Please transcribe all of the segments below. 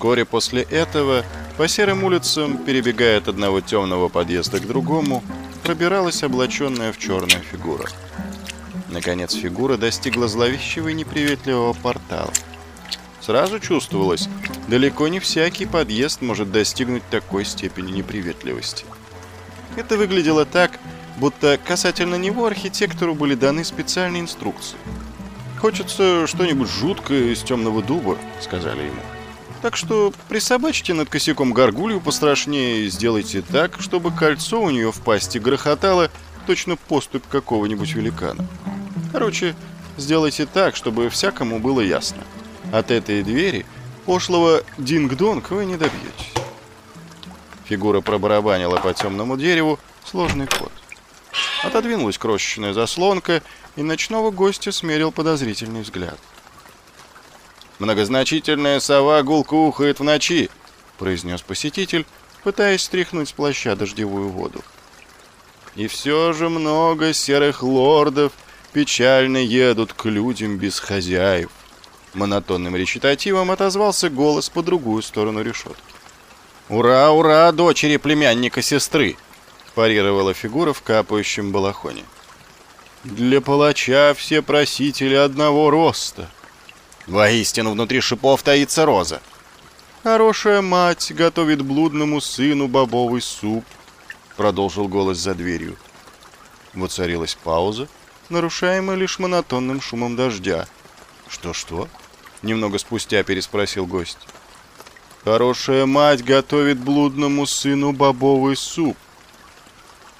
Вскоре после этого по серым улицам, перебегая от одного темного подъезда к другому, пробиралась облаченная в черную фигура. Наконец фигура достигла зловещего и неприветливого портала. Сразу чувствовалось, далеко не всякий подъезд может достигнуть такой степени неприветливости. Это выглядело так, будто касательно него архитектору были даны специальные инструкции. «Хочется что-нибудь жуткое из темного дуба», — сказали ему. «Так что присобачьте над косяком горгулью пострашнее и сделайте так, чтобы кольцо у нее в пасти грохотало точно поступь какого-нибудь великана. Короче, сделайте так, чтобы всякому было ясно. От этой двери пошлого динг-донг вы не добьетесь». Фигура пробарабанила по темному дереву сложный код. Отодвинулась крошечная заслонка, и ночного гостя смерил подозрительный взгляд. «Многозначительная сова гулко ухает в ночи», — произнес посетитель, пытаясь стряхнуть с плаща дождевую воду. «И все же много серых лордов печально едут к людям без хозяев», — монотонным речитативом отозвался голос по другую сторону решетки. «Ура, ура, дочери племянника сестры!» парировала фигура в капающем балахоне. «Для палача все просители одного роста». «Воистину, внутри шипов таится роза». «Хорошая мать готовит блудному сыну бобовый суп», — продолжил голос за дверью. Воцарилась пауза, нарушаемая лишь монотонным шумом дождя. «Что-что?» — немного спустя переспросил гость. «Хорошая мать готовит блудному сыну бобовый суп»,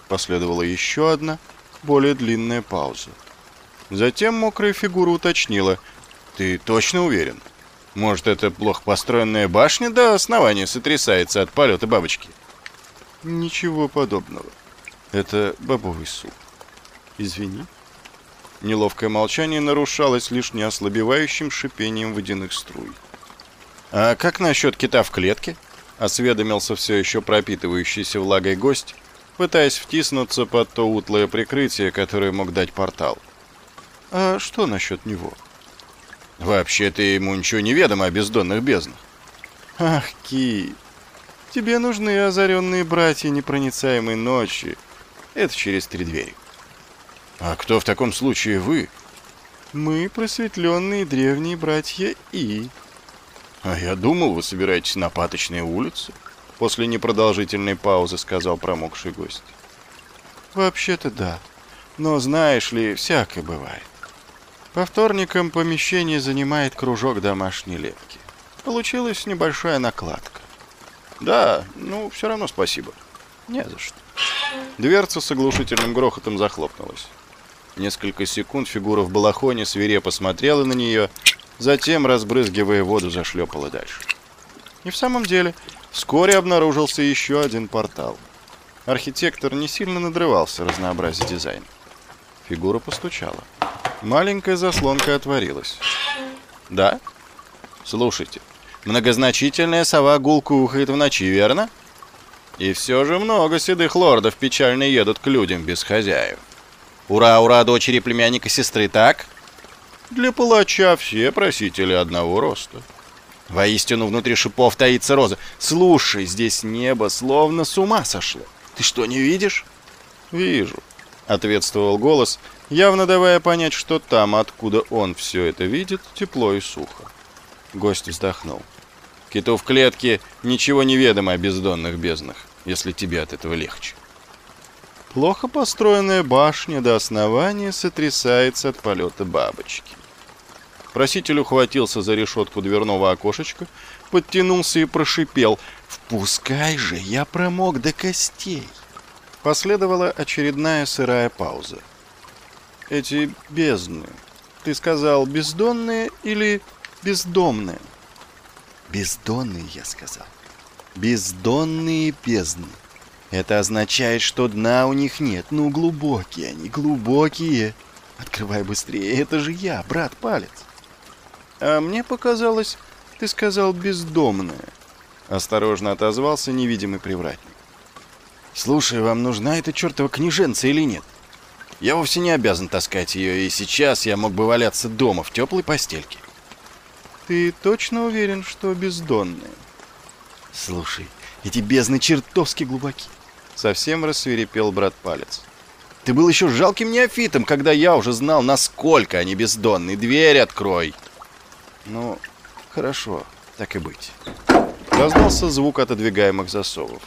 Последовала еще одна, более длинная пауза. Затем мокрая фигура уточнила. «Ты точно уверен? Может, это плохо построенная башня до основания сотрясается от полета бабочки?» «Ничего подобного. Это бобовый суп. Извини». Неловкое молчание нарушалось лишь неослабевающим шипением водяных струй. «А как насчет кита в клетке?» — осведомился все еще пропитывающийся влагой гость, пытаясь втиснуться под то утлое прикрытие, которое мог дать портал. «А что насчет него?» «Вообще-то ему ничего не ведомо о бездонных безднах». «Ах, Ки, тебе нужны озаренные братья непроницаемой ночи. Это через три двери». «А кто в таком случае вы?» «Мы просветленные древние братья И». «А я думал, вы собираетесь на Паточные улицы». После непродолжительной паузы сказал промокший гость. «Вообще-то да. Но знаешь ли, всякое бывает. По вторникам помещение занимает кружок домашней лепки. Получилась небольшая накладка. Да, ну, все равно спасибо. Не за что. Дверца с оглушительным грохотом захлопнулась. Несколько секунд фигура в балахоне свирепо смотрела на нее, затем, разбрызгивая воду, зашлепала дальше. И в самом деле, Вскоре обнаружился еще один портал. Архитектор не сильно надрывался разнообразить дизайн. Фигура постучала. Маленькая заслонка отворилась. «Да? Слушайте, многозначительная сова гулко ухает в ночи, верно? И все же много седых лордов печально едут к людям без хозяев. Ура, ура, дочери племянника сестры, так? Для палача все просители одного роста». Воистину, внутри шипов таится роза. Слушай, здесь небо словно с ума сошло. Ты что, не видишь? Вижу, ответствовал голос, явно давая понять, что там, откуда он все это видит, тепло и сухо. Гость вздохнул. Киту в клетке ничего не ведомо о бездонных безднах, если тебе от этого легче. Плохо построенная башня до основания сотрясается от полета бабочки. Проситель ухватился за решетку дверного окошечка, подтянулся и прошипел «Впускай же, я промок до костей!» Последовала очередная сырая пауза. «Эти бездны, ты сказал, бездонные или бездомные?» «Бездонные, я сказал. Бездонные бездны. Это означает, что дна у них нет. Ну, глубокие они, глубокие. Открывай быстрее, это же я, брат Палец». «А мне показалось, ты сказал бездомная», — осторожно отозвался невидимый привратник. «Слушай, вам нужна эта чертова княженца или нет? Я вовсе не обязан таскать ее, и сейчас я мог бы валяться дома в теплой постельке». «Ты точно уверен, что бездонная?» Слушай, эти бездны чертовски глубоки. Совсем рассверепел брат Палец. Ты был еще жалким неофитом, когда я уже знал, насколько они бездонны. Дверь открой. Ну, хорошо, так и быть. Раздался звук отодвигаемых засовов.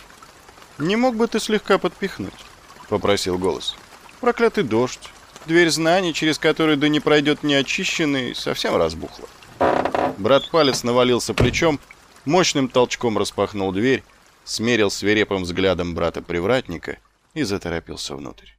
«Не мог бы ты слегка подпихнуть?» — попросил голос. «Проклятый дождь. Дверь знаний, через которую да не пройдет неочищенный, совсем разбухла». Брат Палец навалился плечом, мощным толчком распахнул дверь, смерил свирепым взглядом брата-привратника и заторопился внутрь.